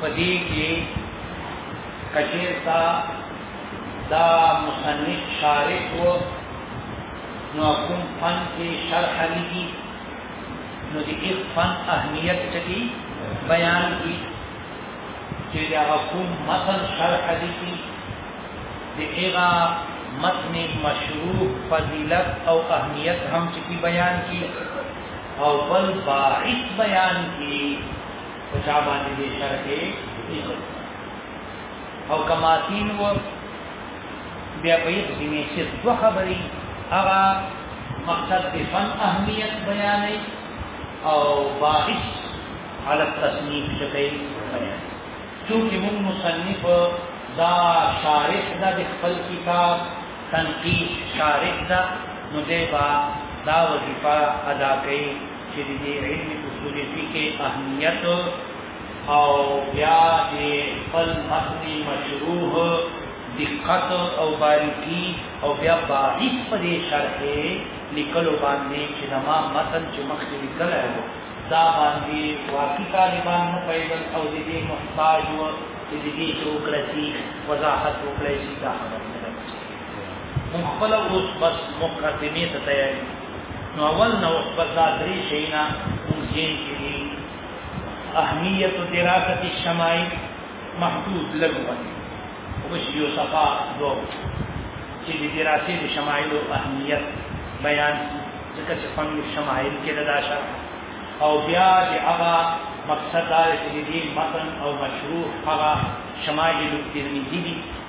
پدې کې کچېرتا دا مصنف شارح و نو کوم فن کې شرح لګي نو د یک فن اهمیت چکی بیان کی چې دا کوم متن شرح لګي د هغه متن مشروع فضیلت او اهمیت هم چکی بیان کی او بل باعث بیان کی په چا باندې دې شر کې ایښو او کماتین و بیا په یوه کې مې چې دوه خبرې هغه مقصد د فن اهمیت بیانې او باعث على التصنیف شته بیان چونکه موږ مصنف دا شارح دا د خپل کتاب تنقیح شارح دا نو دیبا دا وظیفه ادا کوي چې د علم اصول فقه اهمیت او بیا د خپل متن مشروح دقت او باریکی او بیا باریک په دې شرح لیکلو باندې چې زما متن چې مخکې لیکل هغه دا باندې واقعي طالبان نه پیدا او د دې محتاج و چې د دې څوک رسی وضاحت وکړي چې دا خبره مونږ خپل اوس بس مقدمه ته تیاری نو اول نو بس دا درې شینا مونږ یې کړی اهمیت دراسه الشمائل محدود لغوه وش یو صفا دو چې د دراسه د شمائل او اهمیت بیان ځکه چې فن شمائل کې دا شرح او بیا د هغه مقصد دا چې دې متن او مشروع هغه شمائل الترمذی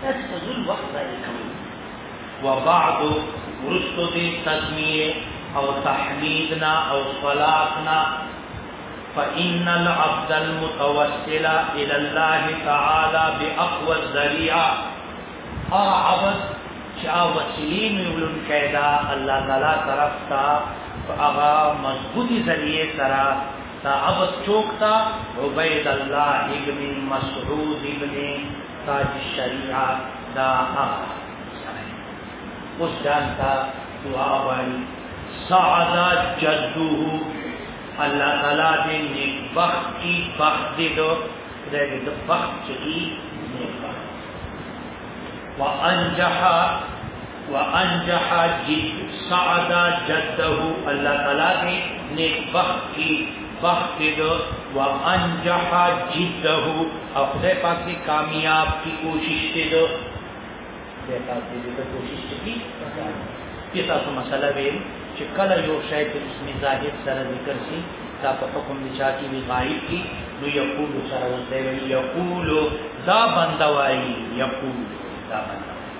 تاسو په ځل وخت ځای کوي وبعد ورستو دې تسمیه او تحمیدنا او صلاتنا فإن العبد المتوسل إلى الله تعالى بأقوى الذريعة أعبد چا وسیلین ولن کیدا الله تعالی طرف تا فاغا مضبوطی ذریعے سرا تا عبد چوکتا عبید الله ابن مسعود ابن تاج الشریعه دا هغه سره اوس ځان ته دعا وایي سعد جدوه الله تعالی دې نیک بخت کی بخت دې دو خدای دې بخت کی نیک بخت وانجح وانجح جد سعد جده الله تعالی دې نیک بخت کی بخت کې دو وانجح جده او خدای پاک دې کامیاب کی کوشش کې دو خدای پاک دې کوشش کی کی تاسو مسله ویل چې کله یو شی په اسم ظاهر سره ذکر شي دا په حکم دي چې کی وی غایب کی نو یقول سره ورته وی یقول دا بندا وای یقول دا بندا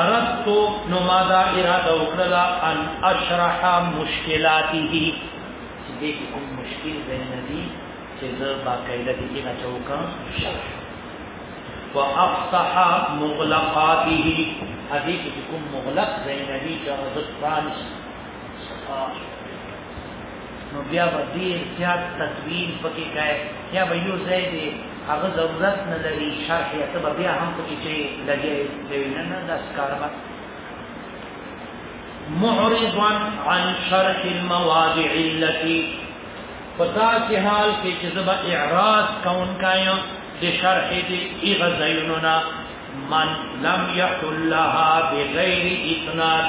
اردت نو ما دا اراده وکړه ان اشرح مشکلاته دې کوم مشکل زنه دي چې زه با قاعده دې نه چوکا شرح وافتح مغلقاته هذه کوم مغلق زنه دي چې زه فرانس نو بیا به دې زیات تطویل پکې کای یا به یو ځای دی هغه ضرورت نه لري شرح یې ته بیا هم پکې چې لګي دی نه نه دا ښکار به معرضا عن شرح المواضع التي فتا کې حال کې چې زبا اعراض کون کایا د شرح دې ای غزینونا من لم يحل لها بغیر اطناب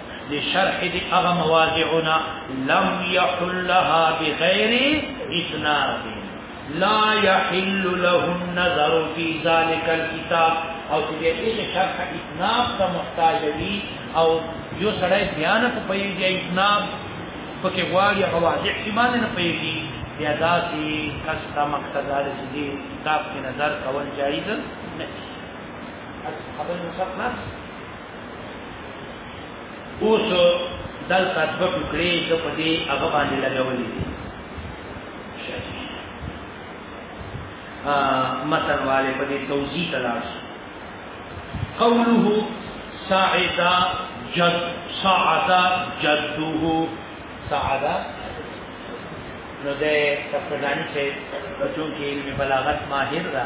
د شرح د هغه مواضعنا لم يحلها بغير اسناد لا يحل له النظر في ذلك الكتاب او چې دې شرح اسناد ته محتاج وي او یو سړی بیان په پیږي اسناد پکې غواړي هغه واضح شي باندې نه پیږي بیا داسې کس ته مقصد دا چې دې کتاب کې نظر کول جایز نه دي خبرې مصرف نه اوس دلته دوه ټوکړې د په دې هغه باندې لګولې دي متن والے په دې توضیح تلاش قوله ساعدا جد ساعدا جده ساعدا نو ده تفردانی چه بچون که علم بلاغت ماهر ده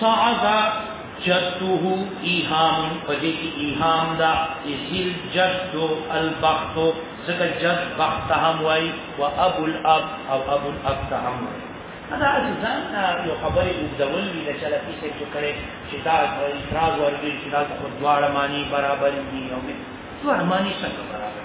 صعد جده ایهام پدې کې ایهام دا اسیل جد البخت ځکه جد بخت هم وای او ابو الاب او ابو الاب ته هم وای دا ځان یو خبرې وګدول دي چې لا پیسې چې کړي چې دا اعتراض ورګي چې دا خو دواړه معنی برابر دي او دواړه معنی څنګه برابر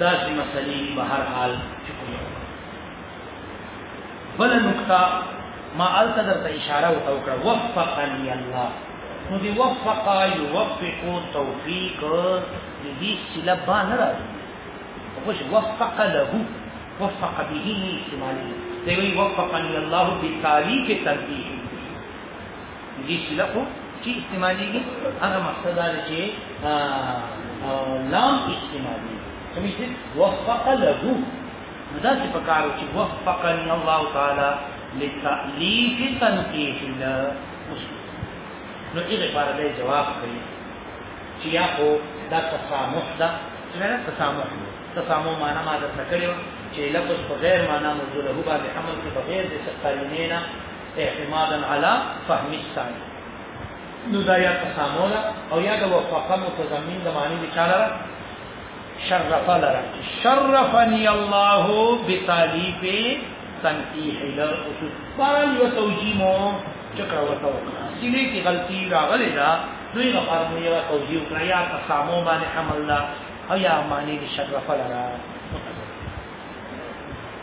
دا چې مسلې په هر حال چې کومه بل نقطه ما الته درته اشاره وکړه وفقني الله نو دی وفق یوفق توفیق دې سله با نه راځي خوش وفق له وفق به استعمالي دی وفقني الله بتالیف تنبیه دې سله خو چې استعماليږي هغه مقصد دا چې لام استعمالي سمجھې وفق له دا څه پکارو چې وفق الله تعالی لتأليف تنقيح الله نو دې لپاره دې جواب کړی چې یا خو دا تسامح ده چې نه تسامح ده تسامح معنا ما ده کړو چې لفظ په غیر معنا موجوده هو باندې عمل کې بغیر د څه قرینه اعتمادا علی فهم الثاني نو دا یا تسامول او یا د وفقه متضمن د معنی د چاله را شرف لرا شرفنی الله بتالیف تنقیح لر اصول باران یو توجیمو چکر ورته وکړه سینې کې غلطي راغلې ده دوی غفار مو یو توجیه وکړه یا تسامو باندې حمل او یا معنی د شرف لرا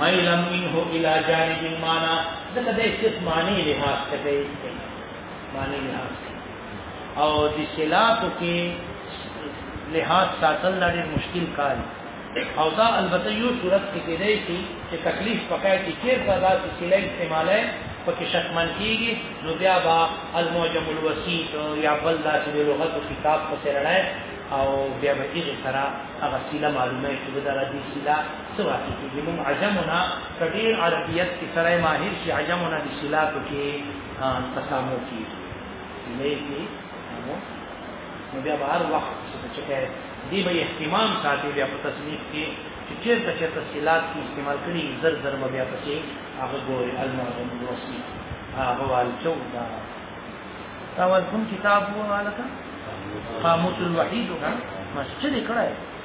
ميلا منه الى جانب المعنى ځکه د صرف معنی لحاظ ته کوي معنی لحاظ او د صلات کې لحاظ ساتل لري مشکل کار او دا البته یو صورت کې کېدای شي چې تکلیف پکای کې چیرته دا چې سلای استعماله پکې شکمن کیږي نو بیا با الموجم الوسیط یا بل دا چې لغت او کتاب په سره او بیا به یې سره هغه سیله معلومه شي چې دا د سیله څه واقع کېږي موږ عجمونه په ډېر عربیت کې سړی ماهر شي عجمونه د شیلاتو کې تسامو کېږي سیلې کې نو بیا به هر وخت چې کوي دی به اهتمام ساتي بیا په تصنیف کې چې چېرته چې تفصیلات کې استعمال کړي زر زر به بیا پسې هغه ګوري المعظم الوصي هغه والچو دا دا ول کوم کتاب وو مالکه قاموس الوحید وکړه مسجد کړه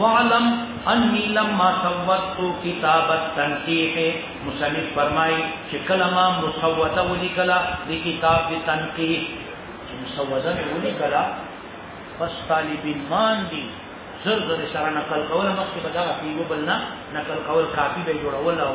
وعلم انی لما صوتت کتاب التنقیح مصنف فرمای چې کله ما مسوده ولیکلا د کتاب د تنقیح چې مسوده ولیکلا پس طالبین مان دي زر زر سره نقل کول مخکې بدغه پیو بلنا نقل کول کافی به جوړول او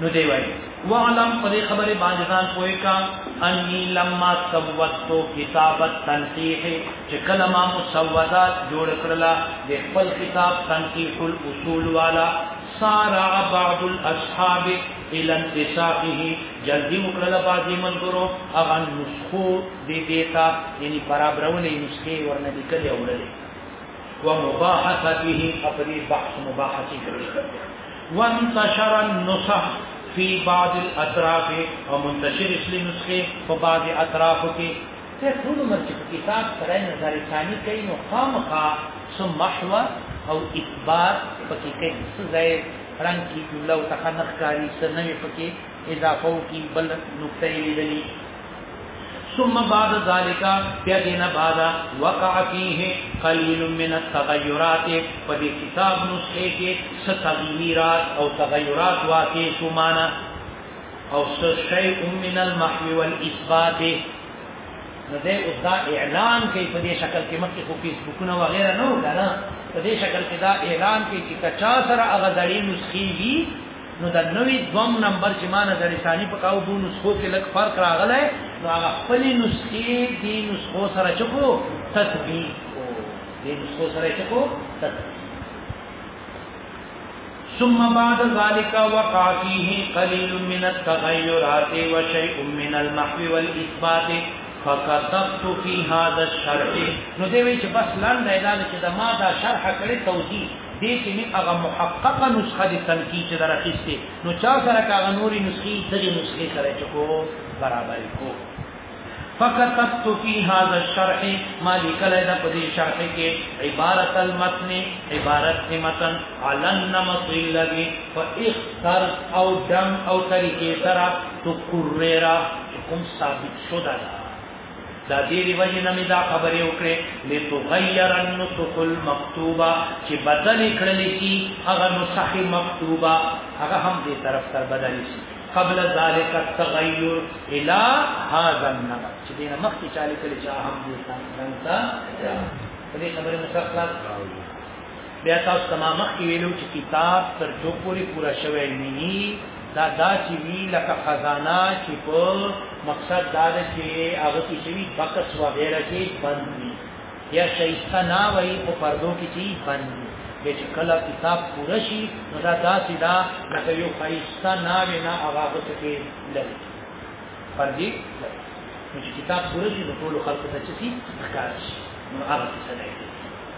نو دی وای وعلم په دې خبره باندې ځان پوي کا اني لما سوتو کتاب التنقيح چې کله ما مسودات جوړ کړل د خپل کتاب تنقيح الاصول والا سارع بعض الاصحاب الى انتساقه جلدی وکړل بعضی منګرو هغه نسخو دې دیتا یعنی برابرونه نسخه ورنه لیکلې اورلې ومباحثته اپدی بحث مباحثی کړی وانتشر النصح فی بعض الاطراف او منتشر اسلی نسخه په بعض اطراف کې ته ټول عمر چې کتاب سره نظر ثانی کوي نو خامخا سم محوه او اثبات پکې کوي څه ځای رنگ کی جمله او تخنخ کاری سنوي پکې اضافه کی بل نقطه لیدلی ثم بعد ذلك بيدنا بعد وقع فيه قليل من التغيرات فدي كتاب نسخه کې ستغيرات او تغيرات واقع شو معنا او شيء من المحو والاثبات نو دې اوس دا اعلان کوي په دې شکل کې مخکې خو فیسبوکونه وغیرہ نه وکړه په دې شکل کې دا اعلان کوي چې کچا سره هغه دړي نسخي وي نو دا نوی دوم نمبر چې ما نظر ثانی په کاو دوه نسخو کې لک فرق راغلی نو هغه خپل نسخې دې نسخو سره چکو تطبیق کو دې نسخو سره چکو تطبیق ثم بعد ذلك وقع فيه قليل من التغيرات وشيء من المحو والإثبات فكتبت في هذا الشرح نو دوی چې بس لاندې دا چې دا ما دا شرح کړی توضیح دې کې موږ هغه محققه نسخه د تنقی چې درخسته نو چا سره کاغه نوري نسخي دغه نسخه سره چې کو برابر کو فكتبت في هذا الشرح ما لكلد قد شرح کې عبارت المتن عبارت متن على النمط الذي فاختر او دم او طريقه سره تقرر کوم ثابت شوه دا دیری وجه نمی دا خبری اکڑی لتغیر النسخ المکتوبا چی بدل اکڑلی سی اغا نسخ مکتوبا اغا هم دی طرف تر بدلی سی قبل ذالک التغیر الى هذا النمت چی دینا مخی چالی کلی چا هم دی سانتا دی خبری مسخلات بیا تاسو تمام مخی ویلو چی کتاب تر جو پوری پورا شوی نی دا داسې وی لکه خزانه چې په مقصد دا ده چې هغه کې چې وی بکس وغیرہ کې بند وي یا شایسته نه وای په پردو کې چې بند وي به چې کله کتاب پوره شي نو دا داسې دا لکه یو خایسته نه وي نه هغه څه کې لري پردي چې کتاب پوره شي نو ټول خلکو ته چې ښکار شي نو هغه څه نه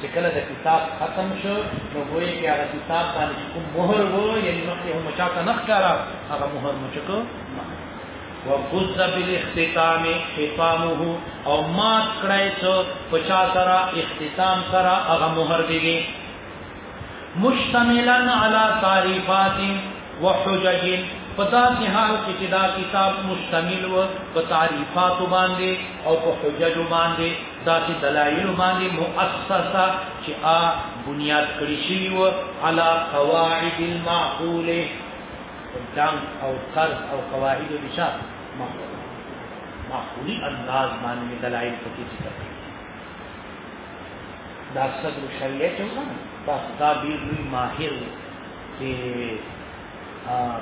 چې کله د کتاب ختم شو نو ګوي کې هغه کتاب باندې کوم مهر وو یعنی مخکې هم چاته نه ښکارا هغه مهر مو چکو وغز بالاختتام ختامه او ما کړای څو پچا سره اختتام سره هغه مهر دیږي مشتملا علی تعریفات وحجج پدا کی حال کې چې دا کتاب مشتمل و په تعریفات باندې او په حجج باندې داسې دلایل باندې مؤسسه چې آ بنیاد کړی شي و علا قواعد المعقول دم او قرض او قواعد بشا معقول معقولی انداز باندې دلایل پکې ذکر کړي دا صدر شریعه چې وکړه دا دا ډیر لوی ماهر چې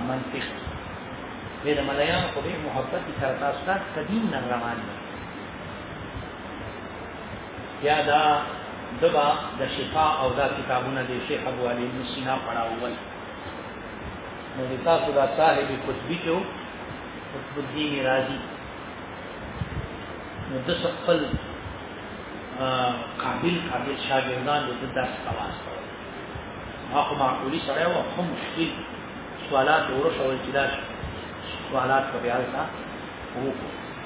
منطق دې د ملایانو په محبت سره تاسو ته قدیم نه روان دي یا دا دبا د شفا او دا کتابونه د شیخ ابو علی بن سینا پڑھاول نو تاسو دا صاحب قطبی کې قطب الدین رازی نو د خپل قابل قابل شاګردان د درس خلاص کړو هغه معقولی سره و هم مشکل سوالات ورسول چې دا سوالات په بیا ځا وو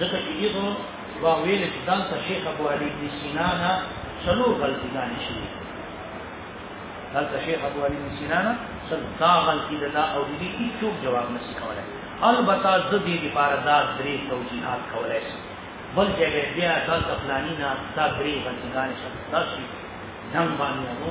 ځکه چې ایغو وا ویل چې دان ته شیخ ابو علي بن سینا نه څلور غلطي ګانې شي دلته شیخ ابو علي بن سینا نه څلور دا غلطي ده او دې هیڅ جواب نشي کولای البته د دې لپاره دا درې توجیهات کولای شي بل جگہ بیا دلته فلانی نه دا درې غلطي ګانې شي دا شي دم باندې وو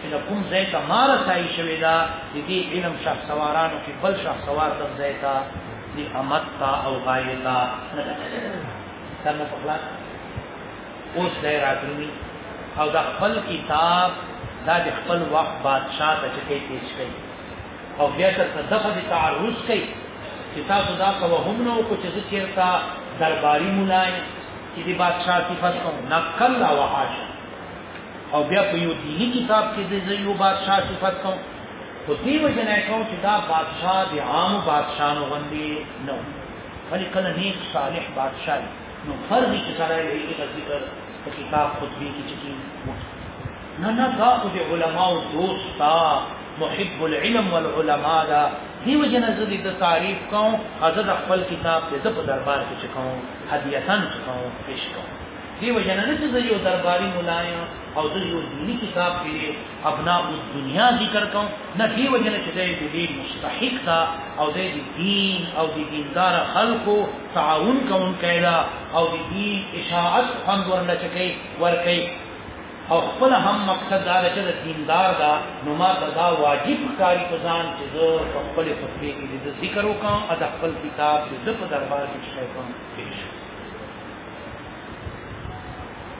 چې له کوم ځای ته ما رسایي شوې ده د دې علم شهسوارانو کې بل شهسوار د ځای ته د امت ته او غایې ته نه ده دا مو په خلاص اوس دی راغلی او دا خپل کتاب دا د خپل وخت بادشاہ ته چې پیش کړي او بیا تر دغه د تعرض کوي چې تاسو دا کوه هم نو کو چې چیرته درباري مولای چې د بادشاہ صفات کوم نقل او حاشا او بیا په یو دینی کتاب کې د یو بادشاہ صفت کوم خو دی وجنه کوم چې دا بادشاہ د عام بادشاہانو غوندي نه وي بلکې کله نیک صالح بادشاہ نو فرض چې سره یې د ذکر په کتاب خطبه کې چې نه نه دا خو د علماو دوست تا محب العلم والعلماء دا دی وجنه زه د تعریف کوم حضرت خپل کتاب دې په دربار کې چکاو هدیتن چکاو پیش کوم دی وجنه نه چې یو درباري ملایم او د یو دینی کتاب کې ابنا او دنیا ذکر کوم نه دی وجنه چې د دې مستحق تا او د دین او د دیندار خلقو تعاون کوم کایدا او د دې اشاعت هم ورنه چکی ورکی او خپل هم مقصد دا چې د دیندار دا نو ما دا واجب کاری پزان چې زه خپل خطبه کې د ذکر وکم او د خپل کتاب د په دربار کې شای کوم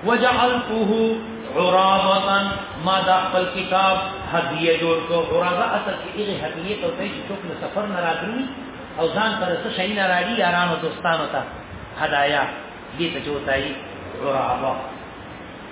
وجعلته عرابتا ما دا خپل کتاب هدیه جوړ کو عرابه اصل کې هغه هدیه ته وایي چې څوک له سفر نه راغلی او ځان پر څه شي نه راړي یارانو دوستانو ته هدايا دې ته چوتای عرابه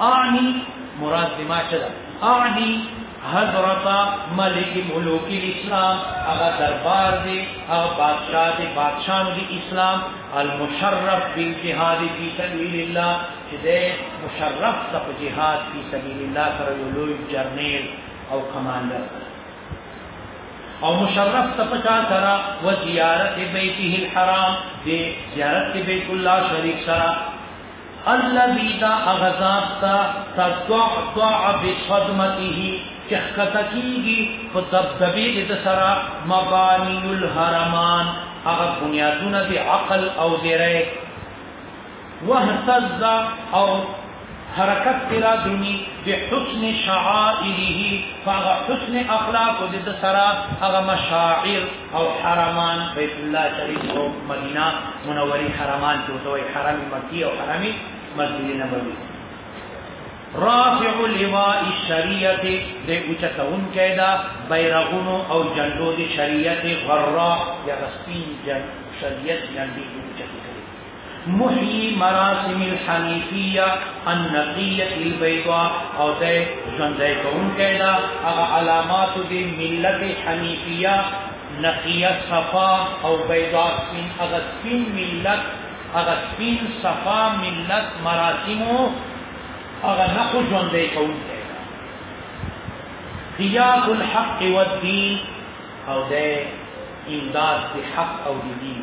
اعنی مراد بما شدا اعنی حضرت ملک ملوک الاسلام هغه دربار دی هغه بادشاہ دی بادشاہ دی اسلام المشرف بالجهاد فی سبیل الله چې ده مشرف ته په جهاد فی سبیل الله سره یو لوی جرنیل او کمانډر او مشرف ته په چا سره و زیارت بیته الحرام دی زیارت بیت الله شریف سره الذي دا هغه ذات ته تضعضع بصدمته چې ښکته کېږي په دبدبې د ده سره مباني الحرمان هغه بنیادونه د عقل او دیرې وهتز او حرکت تیرا دنی بحسن شعائره فاغ حسن اخلاق د سرا اغا مشاعر او حرمان بیت الله شریف او مدینه منوری حرمان چې وتوي حرم مکی او حرم مسجد نبوي رافع لواء الشریعت د اوچتون کیدا بیرغونو او جندو د شریعت غرا یا رسمي جن شریعت جندي اوچتون محیی مراسم الحنیفیه النقیه البیضاء او د ژوندۍ کوونکی دا هغه علامات د ملت حنیفیه نقیه صفا او بیضاء سپین هغه سپین ملت هغه سپین صفا ملت مراسم هغه نه خو ژوندۍ کوونکی قیاس الحق والدین او د امداد د حق او د دین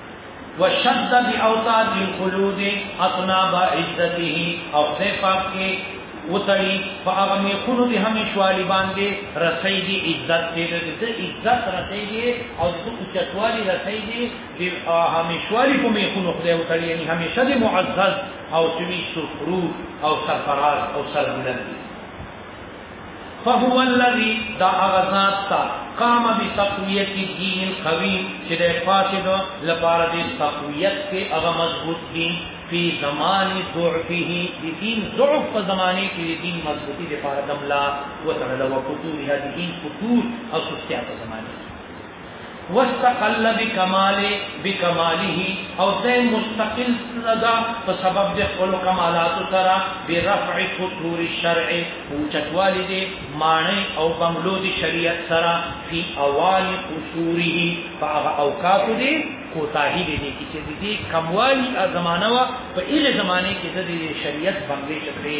وشد باوتاد الخلود اطناب عزته او خدای پاک کې وتړي په هغه میخونو دي همیش والی باندې رسي دي عزت دې د عزت رسي دي او د اوچتوالي رسي دي د همیش والی په میخونو خدای وتړي یعنی همیشه دې معزز او سوي سفرو او سرفراز او سربلند فهو الذي دا اغزاد تا قام بتقویت الدین القوی چې د فاسد لپاره د تقویت کې هغه مضبوط دي په زمان ضعفه د دین ضعف په زمانه کې د دین مضبوطی لپاره دملا وتعالى وقتور هذه الفتور او سستیا په زمانه واستقل بکمال بکماله او دی مستقل دا په سبب د خپل کمالات سره برفع قطور الشرع او چتوالی دی معنی او بنگلو دی شریعت سره فی اوال قصوره فاغ اوقات دی کوتاهی دی دی چې د دې کموالی ا زمانہ وا په اله زمانه کې د شریعت بنگلې شکرې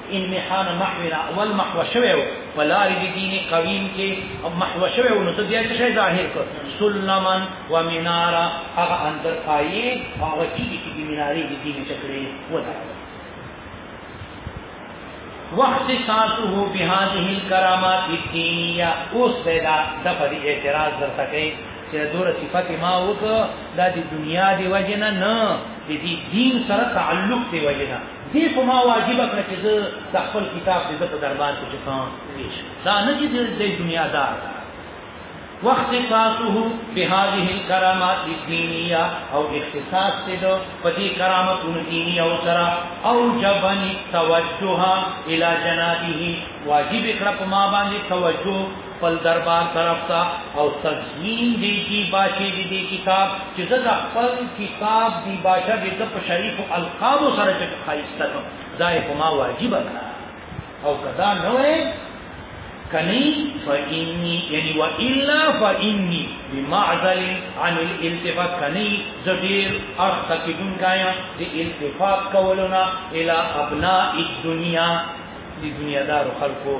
انمحان محونا اول محو شوی و په لارې د دین قویم کې محو شوی و نو ته بیا څه شی ظاهر کړ سلما و منارا هغه اندر پایې او هغه تیږې چې د منارې د دین چکړې ودرول واختصاصه بهذه الكرامات الدينيه اوس پیدا د پدې اعتراض درته کوي چې دور صفات ما وک د دنیا دی وجنه نه د دین سره تعلق دی وجنه دې په ما واجب کړ چې زه د خپل کتاب د په دربار کې چکان دا نه چې د دنیا دار وخت تاسو به هذه الكرامات الدينيه او اختصاص دې دو په دې کرامتونو دینی او سره او جبن توجه الى جنابه واجب کړ په ما باندې توجه خپل دربار طرف ته او تضمین دی کی باشی دی دی کتاب چې زه خپل کتاب دی باشا دی په شریف القاب سره چې خایسته کوم دا په ما واجب ده او کدا نه وای کني فإني يعني وإلا فإني بمعزل عن الالتفات کني زبير أرخ كدن كايا دي التفات كولنا إلى أبناء الدنيا دي دنيا دار خلقه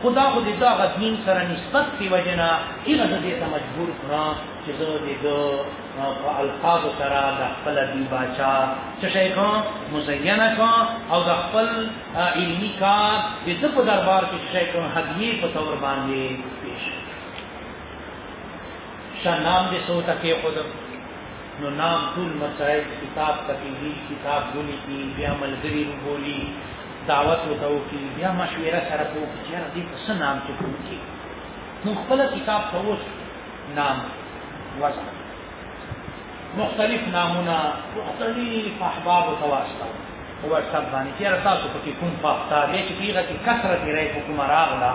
خو دا خو د دغه دین سره نسبت دی وجه نه هغه د دې ته مجبور کړه چې زه د ده په الفاظو سره د خپل دین باچا څه شی کوم مزینه کوم او د خپل علمي کار د ده په دربار کې شی کوم هدیې په تور باندې پیش شنام دې سوته کې خود نو نام ټول مسائل کتاب تکلیدی کتاب بولی کی بیا ملګری رو بولی دعوت وتاو کی بیا مشوره سره کو چې را دې پس نام ته کوم کی نو خپل کتاب توس نام وځه مختلف نامونه مختلف احباب تواسطه هو سب باندې چې تاسو پکې کوم پختا دې چې پیغه کې کثرت لري حکومت راغلا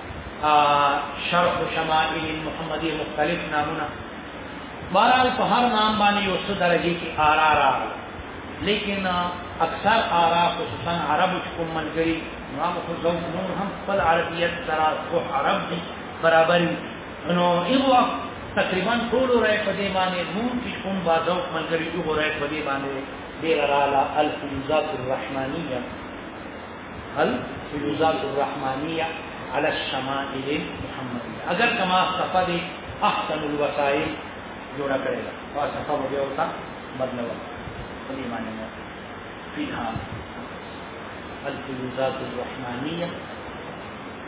شرح شمائل محمدی مختلف نامونه بہرحال په هر نام باندې یو څه درجه کې آرا را لیکن اکثر آرا خصوصا عرب کوم منګری نام خو زو نور هم خپل عربیت سره خو عرب دي برابر نو ایو وخت تقریبا ټول راي په دې باندې مو چې کوم بازو منګری یو راي په دې باندې ډیر رااله الفیزات الرحمانیه هل فیوزات الرحمانیه على الشمائل محمدیه اگر کما صفه دی احسن الوسائل جوړه کړی دا او صفه به یو تا بدلو په دې معنی نه فيها الفیوزات الرحمانیه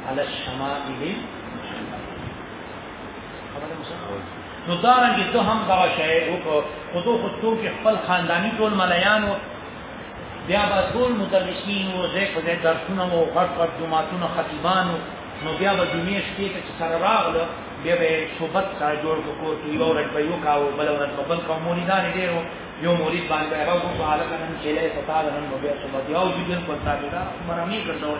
على الشمائل محمدیه خبره مشهور نو دارنګه ته هم دا شی وکړو خو دوه خو څوک خپل خاندانی ټول ملایانو بیا به ټول مدرسین او زه په دې درسونه مو غټ غټ جماعتونه خطیبانو نو بیا به جمعې شپې ته چې سره راغله بیا به صحبت سره جوړ کو کور کې یو ورځ به یو کاوه بل ورځ به بل کوم مریدان ډېر یو مرید باندې هغه کو په حالت نن چې له پتا ده نن بیا صحبت یو دې بل پر تاسو دا مرامي کړو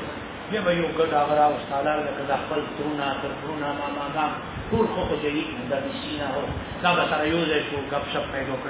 بیا به یو ګډ هغه او استادار د کدا خپل ترونه تر ترونه ما ما دا ټول خو خو جدي مدرسین او دا به سره یو ځای شو غب شپ پیدا کړ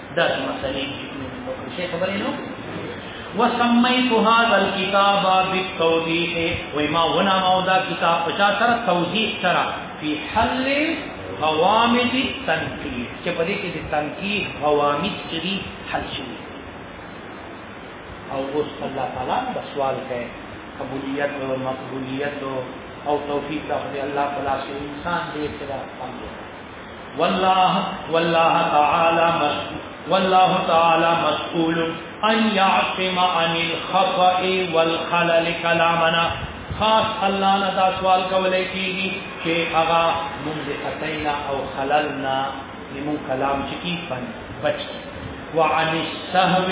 دا مسلې چې خبرې نو وسميت هذا الكتاب بالتوضيح وما هنا موضع كتاب پچا سره توضيح سره في حل غوامض التنقيح چې په دې کې د تنقيح غوامض چې حل شي او اوس الله تعالی د سوال کوي قبولیت او مقبولیت او توفیق د الله تعالی انسان دې سره پام والله والله تعالى مسؤول والله تعالى مسؤول ان يعصم عن الخطا والخلل كلامنا خاص الله نه دا سوال کولای کیږي چې هغه موږ د خطینا او خلل نه نمو کلام چې کی پن بچ وعن السهو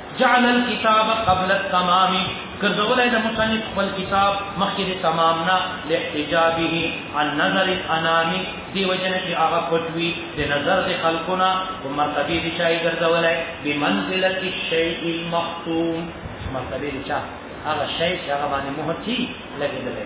جعل الكتاب قبل التمام ګرځولای د مصنف خپل کتاب مخکې د تمام نه لاحتجابه عن نظر الانام دی وجنه چې هغه پټوي د نظر د خلقونه او مرتبه دي چې ګرځولای بمنزله الشیء المختوم مرتبه دي چې هغه شی چې هغه باندې مهر چی لګیدلی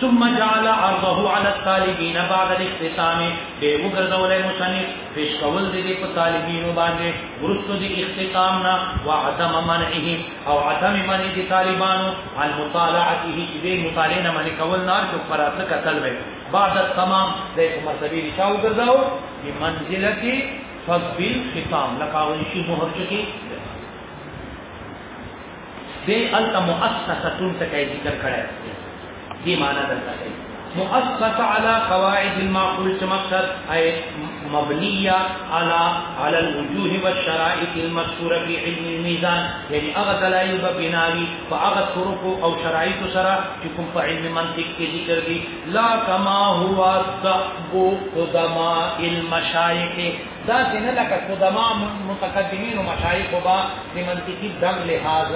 ثم جعل عرضه على الطالبين بعد الاختتام به وګرځولای مصنف پیش کول دي په طالبینو باندې ورستو دي اختتام نه وعدم منعه او عدم منع دي طالبانو عن مطالعته چې به مطالعه نه منع کول نه چې فرات قتل وي بعد التمام د مرتبه نشاو ګرځاو په منزله کې فضل ختام لکه شی مهر چکی دې الته مؤسسه تون ته کوي ذکر کړی دې معنا درته کوي مؤسسه على قواعد المعقول چې مقصد اي مبنيه على على الوجوه والشرائط المذكوره في علم الميزان يعني هغه دلایل به بناوي په هغه طرق او شرایط سره چې کوم په علم منطق کې ذکر دي لا كما هو الضعب قدماء المشايخ دا څنګه لکه قدما متقدمین او مشایخ با د منطقي دم لحاظ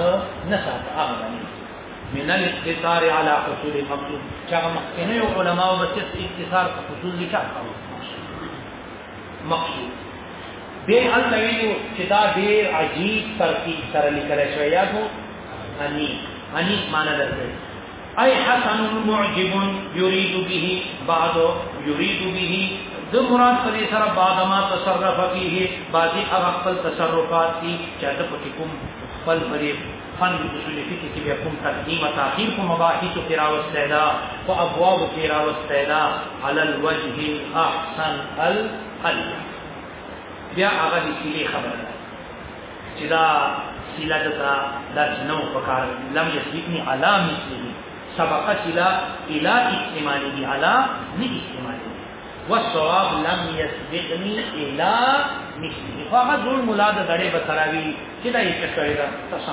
نه سات اغلني من الاقتصار على حصول المقصود چا مخکنه علماء او بس اقتصار په حصول دي چا مقصود به ال نویو چې دا ډیر عجیب ترتیب سره لیکل شوی یا هو اني اني معنا درته ای حسن معجب یرید به بعد یرید به د مراد په دې سره بعد ما تصرف فيه بعضي هغه خپل تصرفات دي چې د پکې کوم خپل پرې فن اصول فقه کې بیا کوم تقدیم او تاخير کوم مباحث کې راوسته ده او ابواب کې راوسته ده على الوجه الاحسن القلب بیا هغه دې خبره چې دا سیلا دتا دا نو پکار لم یسبقنی علا مثله سبق سیلا الا استعمالی دی علا نه استعمالی والصواب لم یسبقنی الا مثله هغه ټول مولا د دړې بسراوی چې دا یې کړی دا تاسو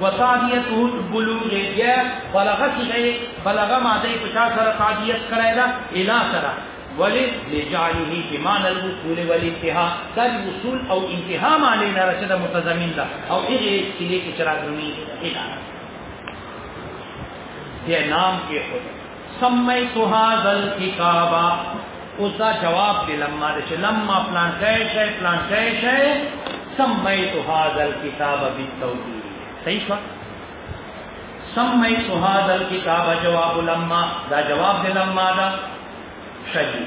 وتادیته البلوغ بیا بلغه شي بلغه ماده په چا سره تادیت کړای دا اله سره ولی لجعله بمان الوصول والانتهاء دا وصول او انتها معنی نه رسد متضمن ده او هغه چې لیکي چې راغلی اله بیا نام کې خود سمیت هذا الكتاب اوس دا جواب دی لما د چې لما پلان شای شای پلان شای شای سمیت هذا الكتاب بالتوحید صحیح شو سمیت هذا الكتاب جواب لما دا جواب دی لما دا شجی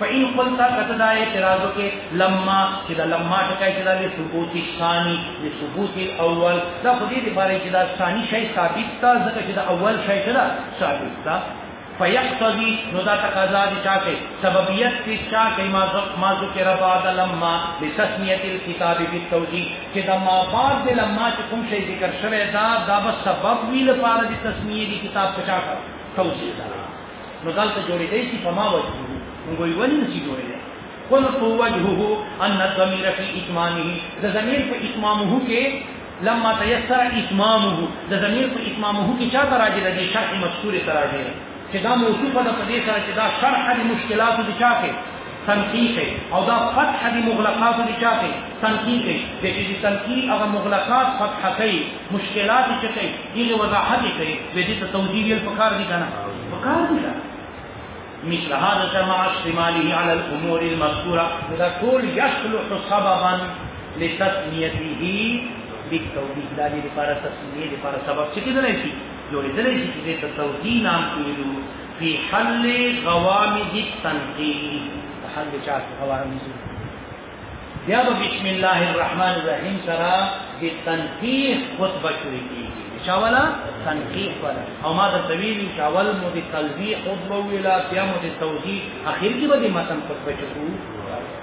فإن قلت کته دا اعتراض کې لما چې دا لما ټکای چې دا له ثبوت ثانی له ثبوت اول دا خو دې لپاره چې دا ثانی شی ثابت تا ځکه چې دا اول شی چې دا ثابت تا فیقتضی نو دا تقاضا دي چا کې سببیت کې چا کې ما ما ذکر بعد لما لتسمیه الكتاب بالتوجیه چې دا ما بعد لما چې کوم شی ذکر شوی دا دا سبب وی لپاره د تسمیه دي کتاب پچا کړ توجیه دا نو دلته جوړې دی چې فما وجهه موږ یې ولې نشي جوړې دی قلت وجهه ان الضمير في اتمامه ده ضمير في اتمامه کې لما تيسر اتمامه ده ضمير في اتمامه کې چا تراجي ده دي شرح مذکور تراجي چې دا موصوفه ده په دې سره چې دا شرح د مشکلات د چا کې تنقی کوي او دا فتح دي مغلقات دي چاته تنقی کوي د دې تنقی هغه مغلقات فتح کوي مشکلات چې کوي دغه وضاحت کوي د دې ته توجیه یې پکار دي کنه پکار دي مثل هذا جمع استعماله على الامور المذكوره دا ټول يصلح سببا لتسميته بالتوحيد دا لپاره تسميه لپاره سبب چې کېدلای شي جوړېدلای شي چې د توحید نام کېدو فی حل غوامض التنقیح په حل د چا غوامض بیا به بسم الله الرحمن الرحیم سره د تنقیح خطبه شروع کیږي شاولا تنقیح ولا او ما د طویل شاول مو د تلبیح خطبه ویلا بیا مو د توضیح اخر کې به د متن خطبه شروع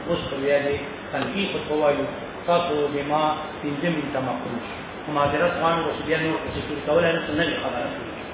اوس بیا د تنقیح خطبه وایو تاسو به ما پنځه منټه مخکې معذرت غواړم اوس بیا نور څه کولای نه څه نه خبره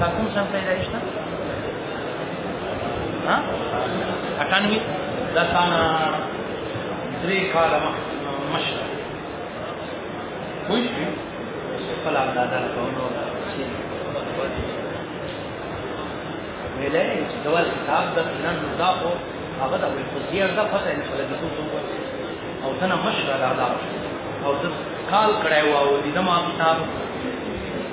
دا کوم سم پیدایش ده ها اټانوي دا سانا درې کال مشر وای شي خپل دا دا کومو شي ویلې چې دا ول کتاب د نن دا خو هغه د ویلفزیر دا پته نه شول د څه او څنګه مشر دا دا او د کال کړه و او د ما کتاب